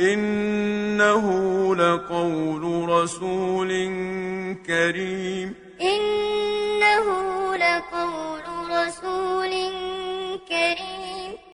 إنه لقول رسول كريم. إنه لقول رسول